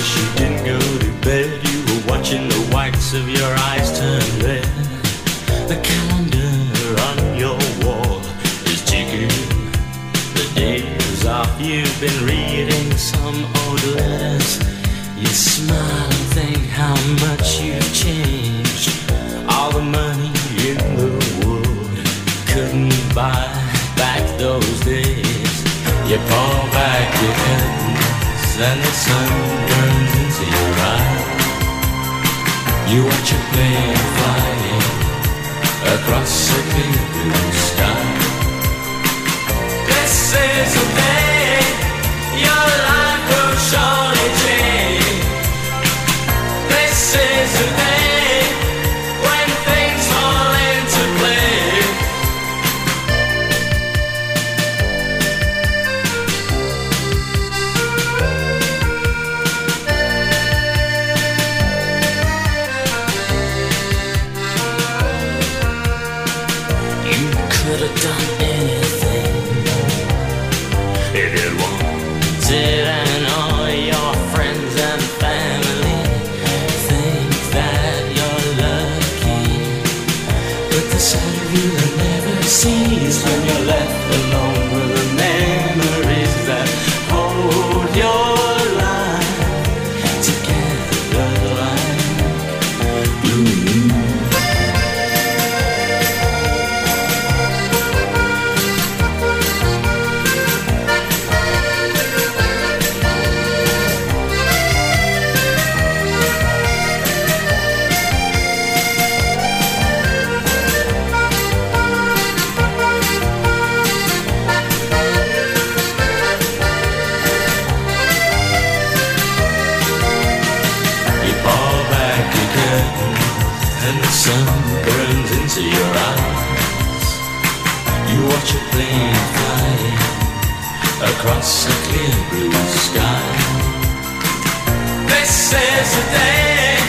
wish you didn't go to bed. You were watching the whites of your eyes turn red. The calendar on your wall is ticking. The days off. You've been reading some old letters. You smile and think how much you've changed. All the money in the world couldn't buy back those days. You pull back your curtains and the sun burns into your eyes. You watch a plane flying across a clear blue sky. This is a day sun burns into your eyes. You watch a plane fly across a clear blue sky. This is the day